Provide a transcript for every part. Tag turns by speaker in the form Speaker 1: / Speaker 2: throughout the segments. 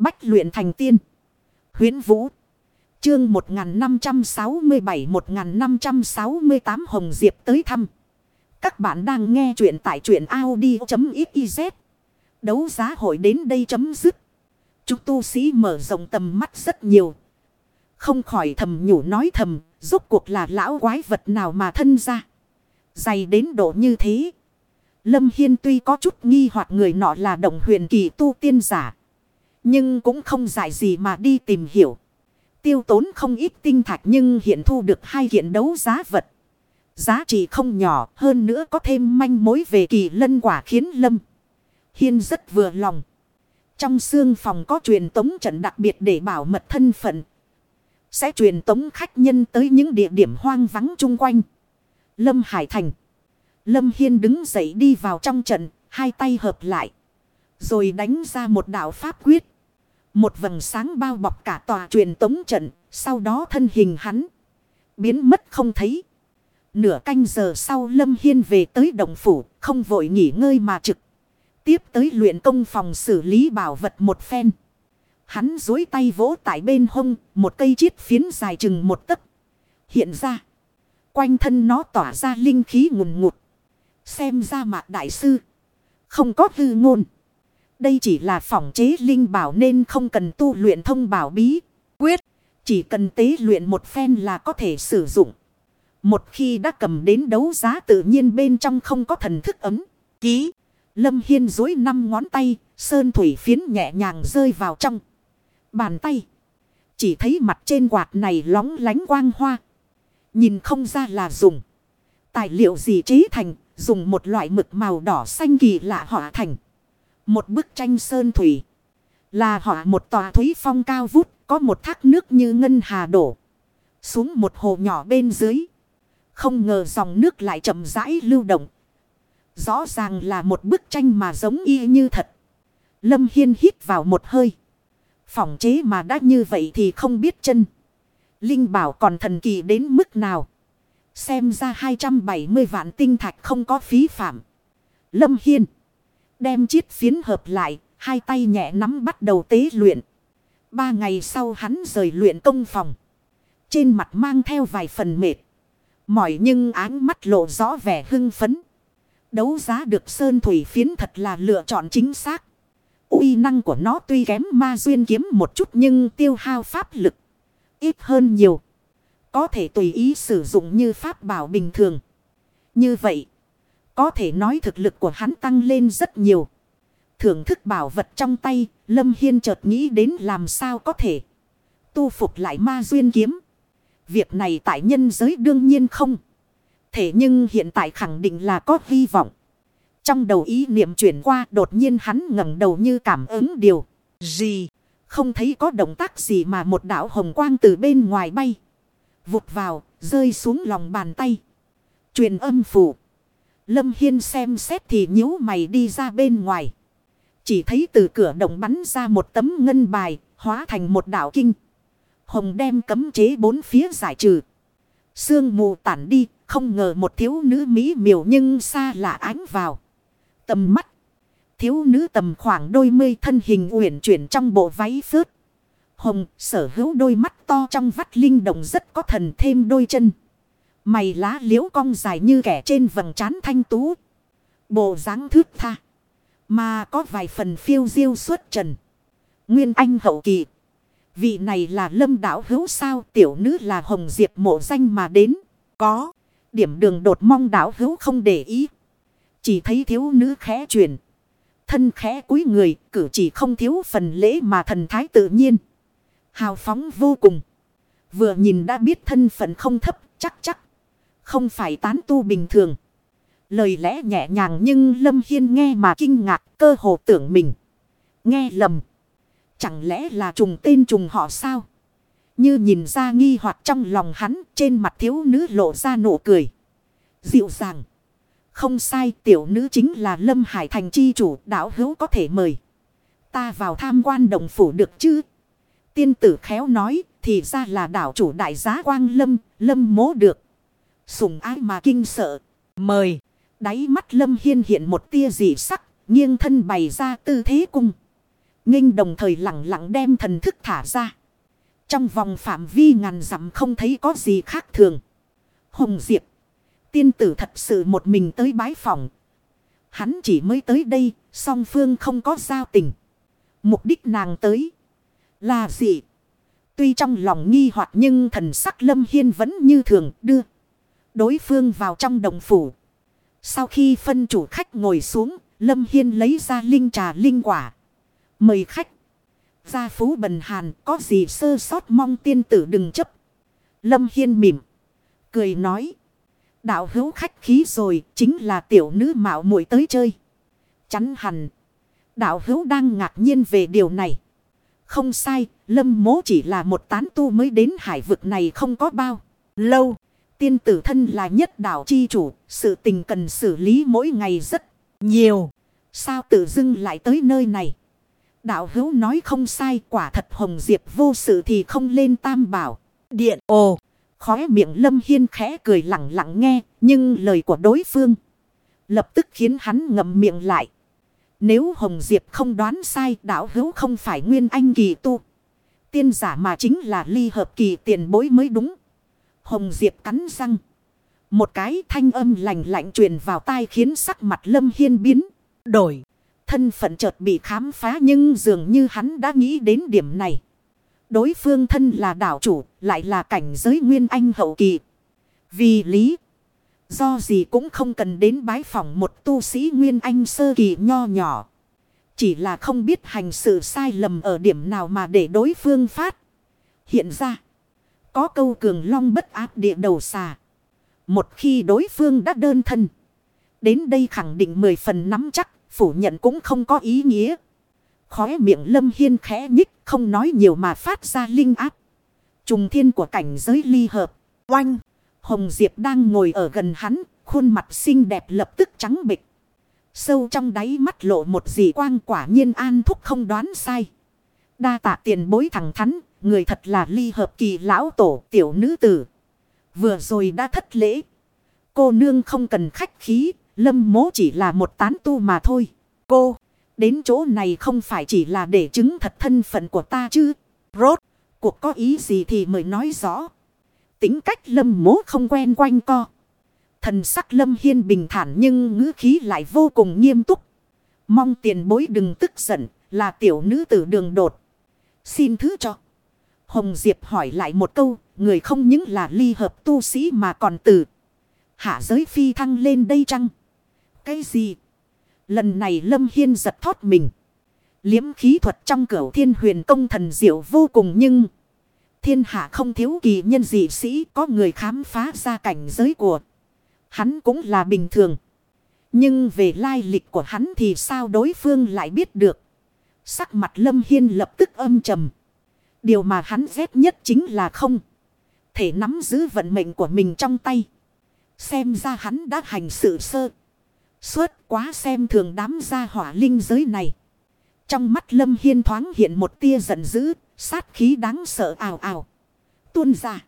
Speaker 1: Bách luyện thành tiên. Huyến Vũ. Chương 1567-1568 Hồng Diệp tới thăm. Các bạn đang nghe truyện tại truyện Audi.xyz. Đấu giá hội đến đây chấm dứt. Chúng tu sĩ mở rộng tầm mắt rất nhiều. Không khỏi thầm nhủ nói thầm, rốt cuộc là lão quái vật nào mà thân ra. Dày đến độ như thế. Lâm Hiên tuy có chút nghi hoặc người nọ là động huyền kỳ tu tiên giả. Nhưng cũng không giải gì mà đi tìm hiểu. Tiêu tốn không ít tinh thạch nhưng hiện thu được hai kiện đấu giá vật. Giá trị không nhỏ hơn nữa có thêm manh mối về kỳ lân quả khiến Lâm. Hiên rất vừa lòng. Trong xương phòng có truyền tống trận đặc biệt để bảo mật thân phận. Sẽ truyền tống khách nhân tới những địa điểm hoang vắng chung quanh. Lâm Hải Thành. Lâm Hiên đứng dậy đi vào trong trận, hai tay hợp lại. Rồi đánh ra một đạo pháp quyết. Một vầng sáng bao bọc cả tòa truyền tống trận, sau đó thân hình hắn biến mất không thấy. Nửa canh giờ sau Lâm Hiên về tới đồng phủ, không vội nghỉ ngơi mà trực. Tiếp tới luyện công phòng xử lý bảo vật một phen. Hắn dối tay vỗ tại bên hông, một cây chiết phiến dài chừng một tấc. Hiện ra, quanh thân nó tỏa ra linh khí ngùn ngụt. Xem ra mạc đại sư, không có hư ngôn. Đây chỉ là phỏng chế linh bảo nên không cần tu luyện thông bảo bí. Quyết, chỉ cần tế luyện một phen là có thể sử dụng. Một khi đã cầm đến đấu giá tự nhiên bên trong không có thần thức ấm. Ký, Lâm Hiên dối năm ngón tay, sơn thủy phiến nhẹ nhàng rơi vào trong. Bàn tay, chỉ thấy mặt trên quạt này lóng lánh quang hoa. Nhìn không ra là dùng. Tài liệu gì chế thành, dùng một loại mực màu đỏ xanh kỳ lạ họa thành. Một bức tranh sơn thủy. Là họa một tòa thúy phong cao vút, có một thác nước như ngân hà đổ. Xuống một hồ nhỏ bên dưới. Không ngờ dòng nước lại chậm rãi lưu động. Rõ ràng là một bức tranh mà giống y như thật. Lâm Hiên hít vào một hơi. Phỏng chế mà đã như vậy thì không biết chân. Linh bảo còn thần kỳ đến mức nào. Xem ra 270 vạn tinh thạch không có phí phạm. Lâm Hiên. Đem chiếc phiến hợp lại. Hai tay nhẹ nắm bắt đầu tế luyện. Ba ngày sau hắn rời luyện công phòng. Trên mặt mang theo vài phần mệt. Mỏi nhưng áng mắt lộ rõ vẻ hưng phấn. Đấu giá được sơn thủy phiến thật là lựa chọn chính xác. uy năng của nó tuy kém ma duyên kiếm một chút nhưng tiêu hao pháp lực. Ít hơn nhiều. Có thể tùy ý sử dụng như pháp bảo bình thường. Như vậy. Có thể nói thực lực của hắn tăng lên rất nhiều. Thưởng thức bảo vật trong tay. Lâm Hiên chợt nghĩ đến làm sao có thể. Tu phục lại ma duyên kiếm. Việc này tại nhân giới đương nhiên không. Thế nhưng hiện tại khẳng định là có hy vọng. Trong đầu ý niệm chuyển qua đột nhiên hắn ngẩng đầu như cảm ứng điều. Gì? Không thấy có động tác gì mà một đạo hồng quang từ bên ngoài bay. Vụt vào, rơi xuống lòng bàn tay. Truyền âm phủ. Lâm Hiên xem xét thì nhíu mày đi ra bên ngoài. Chỉ thấy từ cửa động bắn ra một tấm ngân bài, hóa thành một đạo kinh. Hồng đem cấm chế bốn phía giải trừ. Sương mù tản đi, không ngờ một thiếu nữ mỹ miều nhưng xa lạ ánh vào. Tầm mắt. Thiếu nữ tầm khoảng đôi mươi thân hình uyển chuyển trong bộ váy phớt. Hồng sở hữu đôi mắt to trong vắt linh động rất có thần thêm đôi chân. Mày lá liễu cong dài như kẻ trên vầng trán thanh tú. Bộ dáng thước tha. Mà có vài phần phiêu diêu suốt trần. Nguyên anh hậu kỳ. Vị này là lâm đảo hữu sao tiểu nữ là hồng diệp mộ danh mà đến. Có. Điểm đường đột mong đảo hữu không để ý. Chỉ thấy thiếu nữ khẽ chuyển. Thân khẽ cúi người, cử chỉ không thiếu phần lễ mà thần thái tự nhiên. Hào phóng vô cùng. Vừa nhìn đã biết thân phận không thấp, chắc chắc. Không phải tán tu bình thường. Lời lẽ nhẹ nhàng nhưng Lâm Hiên nghe mà kinh ngạc cơ hồ tưởng mình. Nghe lầm. Chẳng lẽ là trùng tên trùng họ sao? Như nhìn ra nghi hoặc trong lòng hắn trên mặt thiếu nữ lộ ra nụ cười. Dịu dàng. Không sai tiểu nữ chính là Lâm Hải Thành chi chủ đảo hữu có thể mời. Ta vào tham quan đồng phủ được chứ? Tiên tử khéo nói thì ra là đảo chủ đại giá quang lâm, lâm mố được. Sùng ái mà kinh sợ. Mời. Đáy mắt lâm hiên hiện một tia dị sắc, nghiêng thân bày ra tư thế cung. Nghinh đồng thời lặng lặng đem thần thức thả ra. Trong vòng phạm vi ngàn dặm không thấy có gì khác thường. Hồng Diệp. Tiên tử thật sự một mình tới bái phòng. Hắn chỉ mới tới đây, song phương không có giao tình. Mục đích nàng tới là gì? Tuy trong lòng nghi hoặc nhưng thần sắc Lâm Hiên vẫn như thường đưa. Đối phương vào trong đồng phủ. Sau khi phân chủ khách ngồi xuống, Lâm Hiên lấy ra linh trà linh quả. Mời khách. Gia phú bần hàn có gì sơ sót mong tiên tử đừng chấp. Lâm Hiên mỉm. Cười nói. Đạo hữu khách khí rồi chính là tiểu nữ mạo muội tới chơi. Chắn hẳn. Đạo hữu đang ngạc nhiên về điều này. Không sai, lâm mố chỉ là một tán tu mới đến hải vực này không có bao. Lâu, tiên tử thân là nhất đạo chi chủ, sự tình cần xử lý mỗi ngày rất nhiều. Sao tự dưng lại tới nơi này? Đạo hữu nói không sai quả thật hồng diệp vô sự thì không lên tam bảo. Điện ồ, khóe miệng lâm hiên khẽ cười lặng lặng nghe, nhưng lời của đối phương lập tức khiến hắn ngậm miệng lại. Nếu Hồng Diệp không đoán sai đạo hữu không phải nguyên anh kỳ tu. Tiên giả mà chính là ly hợp kỳ tiền bối mới đúng. Hồng Diệp cắn răng. Một cái thanh âm lạnh lạnh truyền vào tai khiến sắc mặt Lâm Hiên biến. Đổi. Thân phận chợt bị khám phá nhưng dường như hắn đã nghĩ đến điểm này. Đối phương thân là đảo chủ, lại là cảnh giới nguyên anh hậu kỳ. Vì lý Do gì cũng không cần đến bái phỏng một tu sĩ Nguyên Anh sơ kỳ nho nhỏ. Chỉ là không biết hành sự sai lầm ở điểm nào mà để đối phương phát. Hiện ra. Có câu cường long bất áp địa đầu xà. Một khi đối phương đã đơn thân. Đến đây khẳng định mười phần nắm chắc. Phủ nhận cũng không có ý nghĩa. Khóe miệng lâm hiên khẽ nhích. Không nói nhiều mà phát ra linh áp. Trùng thiên của cảnh giới ly hợp. Oanh. Hồng Diệp đang ngồi ở gần hắn, khuôn mặt xinh đẹp lập tức trắng bịch. Sâu trong đáy mắt lộ một dị quang quả nhiên an thúc không đoán sai. Đa tạ tiền bối thẳng thắn, người thật là ly hợp kỳ lão tổ tiểu nữ tử. Vừa rồi đã thất lễ. Cô nương không cần khách khí, lâm mố chỉ là một tán tu mà thôi. Cô, đến chỗ này không phải chỉ là để chứng thật thân phận của ta chứ. Rốt, cuộc có ý gì thì mới nói rõ. Tính cách lâm mố không quen quanh co. Thần sắc lâm hiên bình thản nhưng ngữ khí lại vô cùng nghiêm túc. Mong tiền bối đừng tức giận là tiểu nữ tử đường đột. Xin thứ cho. Hồng Diệp hỏi lại một câu. Người không những là ly hợp tu sĩ mà còn từ. Hạ giới phi thăng lên đây chăng? Cái gì? Lần này Lâm Hiên giật thoát mình. Liếm khí thuật trong cửa thiên huyền công thần diệu vô cùng nhưng... Thiên hạ không thiếu kỳ nhân dị sĩ, có người khám phá ra cảnh giới của. Hắn cũng là bình thường. Nhưng về lai lịch của hắn thì sao đối phương lại biết được. Sắc mặt Lâm Hiên lập tức âm trầm. Điều mà hắn ghét nhất chính là không. Thể nắm giữ vận mệnh của mình trong tay. Xem ra hắn đã hành sự sơ. Suốt quá xem thường đám gia hỏa linh giới này. Trong mắt Lâm Hiên thoáng hiện một tia giận dữ. Sát khí đáng sợ ảo ảo. Tuôn ra.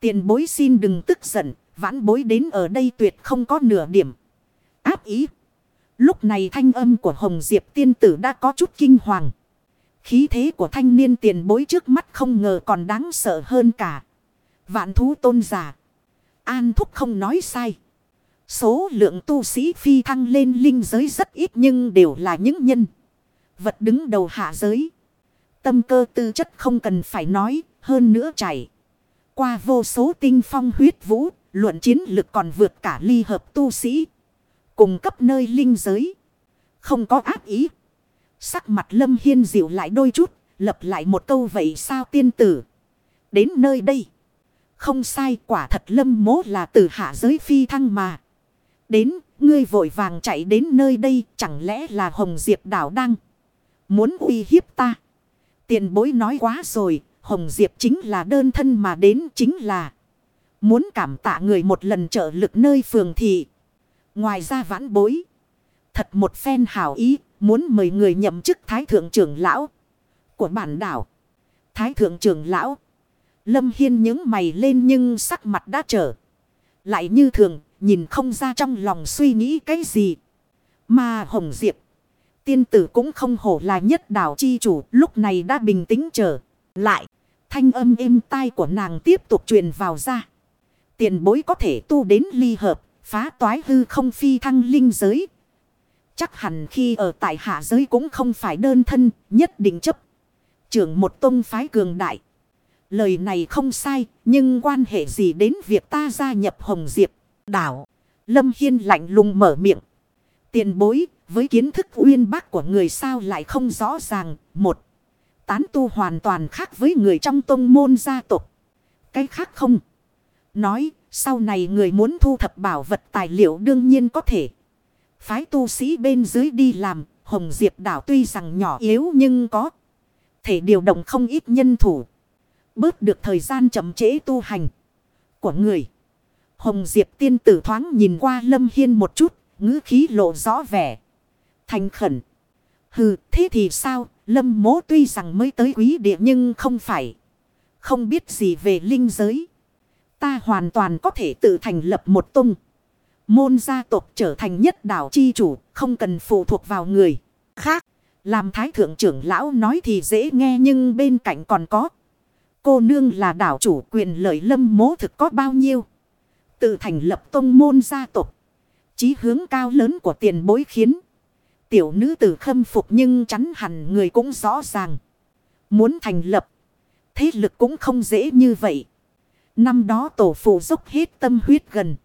Speaker 1: Tiền bối xin đừng tức giận. Vãn bối đến ở đây tuyệt không có nửa điểm. Áp ý. Lúc này thanh âm của Hồng Diệp tiên tử đã có chút kinh hoàng. Khí thế của thanh niên tiền bối trước mắt không ngờ còn đáng sợ hơn cả. Vạn thú tôn giả. An thúc không nói sai. Số lượng tu sĩ phi thăng lên linh giới rất ít nhưng đều là những nhân. Vật đứng đầu hạ giới. Tâm cơ tư chất không cần phải nói, hơn nữa chảy. Qua vô số tinh phong huyết vũ, luận chiến lực còn vượt cả ly hợp tu sĩ. Cùng cấp nơi linh giới. Không có ác ý. Sắc mặt lâm hiên dịu lại đôi chút, lập lại một câu vậy sao tiên tử. Đến nơi đây. Không sai quả thật lâm mố là từ hạ giới phi thăng mà. Đến, ngươi vội vàng chạy đến nơi đây, chẳng lẽ là Hồng Diệp đảo đang muốn uy hiếp ta. Tiền bối nói quá rồi, Hồng Diệp chính là đơn thân mà đến chính là muốn cảm tạ người một lần trợ lực nơi phường thị. Ngoài ra vãn bối, thật một phen hảo ý, muốn mời người nhậm chức Thái Thượng trưởng Lão của bản đảo. Thái Thượng trưởng Lão, Lâm Hiên những mày lên nhưng sắc mặt đã trở. Lại như thường, nhìn không ra trong lòng suy nghĩ cái gì. Mà Hồng Diệp, Tiên tử cũng không hổ là nhất đảo chi chủ, lúc này đã bình tĩnh trở lại. Thanh âm êm tai của nàng tiếp tục truyền vào ra. Tiền bối có thể tu đến ly hợp, phá toái hư không phi thăng linh giới. Chắc hẳn khi ở tại hạ giới cũng không phải đơn thân, nhất định chấp. Trưởng một tông phái cường đại. Lời này không sai, nhưng quan hệ gì đến việc ta gia nhập Hồng Diệp, đảo. Lâm Hiên lạnh lùng mở miệng. Tiền bối, với kiến thức uyên bác của người sao lại không rõ ràng. Một, tán tu hoàn toàn khác với người trong tông môn gia tộc. Cái khác không. Nói, sau này người muốn thu thập bảo vật tài liệu đương nhiên có thể. Phái tu sĩ bên dưới đi làm, Hồng Diệp đảo tuy rằng nhỏ yếu nhưng có thể điều động không ít nhân thủ. Bớt được thời gian chậm trễ tu hành của người. Hồng Diệp tiên tử thoáng nhìn qua Lâm Hiên một chút, ngữ khí lộ rõ vẻ. Thành khẩn. Hừ, thế thì sao? Lâm mố tuy rằng mới tới quý địa nhưng không phải. Không biết gì về linh giới. Ta hoàn toàn có thể tự thành lập một tung. Môn gia tộc trở thành nhất đảo chi chủ, không cần phụ thuộc vào người khác. Làm thái thượng trưởng lão nói thì dễ nghe nhưng bên cạnh còn có. Cô nương là đảo chủ quyền lợi lâm mố thực có bao nhiêu. Tự thành lập tông môn gia tộc. Chí hướng cao lớn của tiền bối khiến. Tiểu nữ tử khâm phục nhưng chắn hẳn người cũng rõ ràng. Muốn thành lập. Thế lực cũng không dễ như vậy. Năm đó tổ phụ dốc hết tâm huyết gần.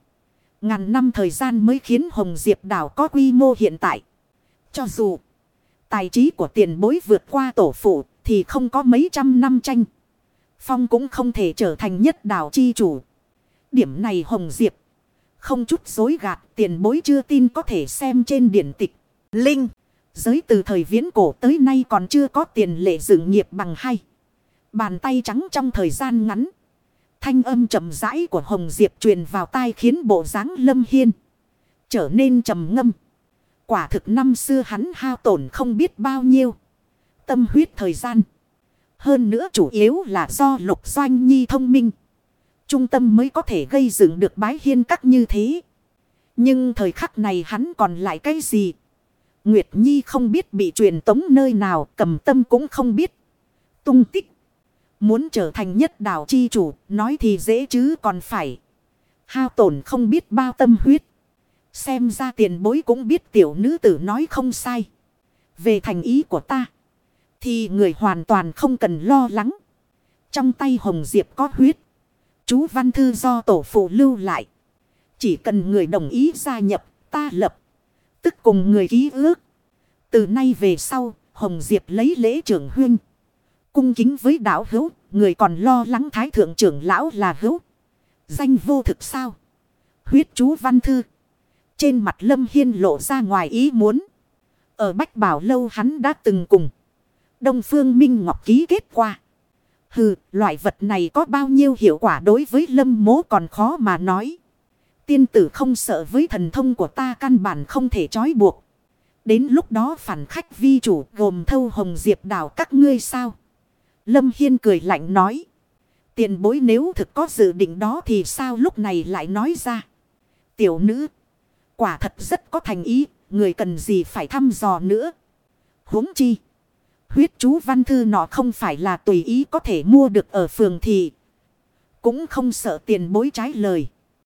Speaker 1: Ngàn năm thời gian mới khiến Hồng Diệp đảo có quy mô hiện tại. Cho dù tài trí của tiền bối vượt qua tổ phụ thì không có mấy trăm năm tranh. Phong cũng không thể trở thành nhất đảo chi chủ. Điểm này Hồng Diệp. Không chút dối gạt, tiền bối chưa tin có thể xem trên điển tịch. Linh. Giới từ thời viễn cổ tới nay còn chưa có tiền lệ dựng nghiệp bằng hay. Bàn tay trắng trong thời gian ngắn. Thanh âm chậm rãi của Hồng Diệp truyền vào tai khiến bộ dáng lâm hiên. Trở nên trầm ngâm. Quả thực năm xưa hắn hao tổn không biết bao nhiêu. Tâm huyết thời gian. Hơn nữa chủ yếu là do lục doanh nhi thông minh. Trung tâm mới có thể gây dựng được bái hiên các như thế. Nhưng thời khắc này hắn còn lại cái gì? Nguyệt Nhi không biết bị truyền tống nơi nào, cầm tâm cũng không biết. Tung tích. Muốn trở thành nhất đảo chi chủ, nói thì dễ chứ còn phải. Hao tổn không biết bao tâm huyết. Xem ra tiền bối cũng biết tiểu nữ tử nói không sai. Về thành ý của ta. Thì người hoàn toàn không cần lo lắng. Trong tay Hồng Diệp có huyết. Chú văn thư do tổ phụ lưu lại. Chỉ cần người đồng ý gia nhập, ta lập. Tức cùng người ký ước. Từ nay về sau, Hồng Diệp lấy lễ trưởng huynh. Cung kính với đạo hữu. Người còn lo lắng thái thượng trưởng lão là hữu. Danh vô thực sao. Huyết chú văn thư. Trên mặt Lâm Hiên lộ ra ngoài ý muốn. Ở Bách Bảo Lâu hắn đã từng cùng. Đông Phương Minh Ngọc ký kết qua. Hừ, loại vật này có bao nhiêu hiệu quả đối với Lâm mố còn khó mà nói. Tiên tử không sợ với thần thông của ta căn bản không thể trói buộc. Đến lúc đó phản khách vi chủ gồm thâu hồng diệp đảo các ngươi sao? Lâm Hiên cười lạnh nói. Tiền bối nếu thực có dự định đó thì sao lúc này lại nói ra? Tiểu nữ. Quả thật rất có thành ý. Người cần gì phải thăm dò nữa. huống chi. Huyết chú văn thư nọ không phải là tùy ý có thể mua được ở phường thị. Cũng không sợ tiền bối trái lời.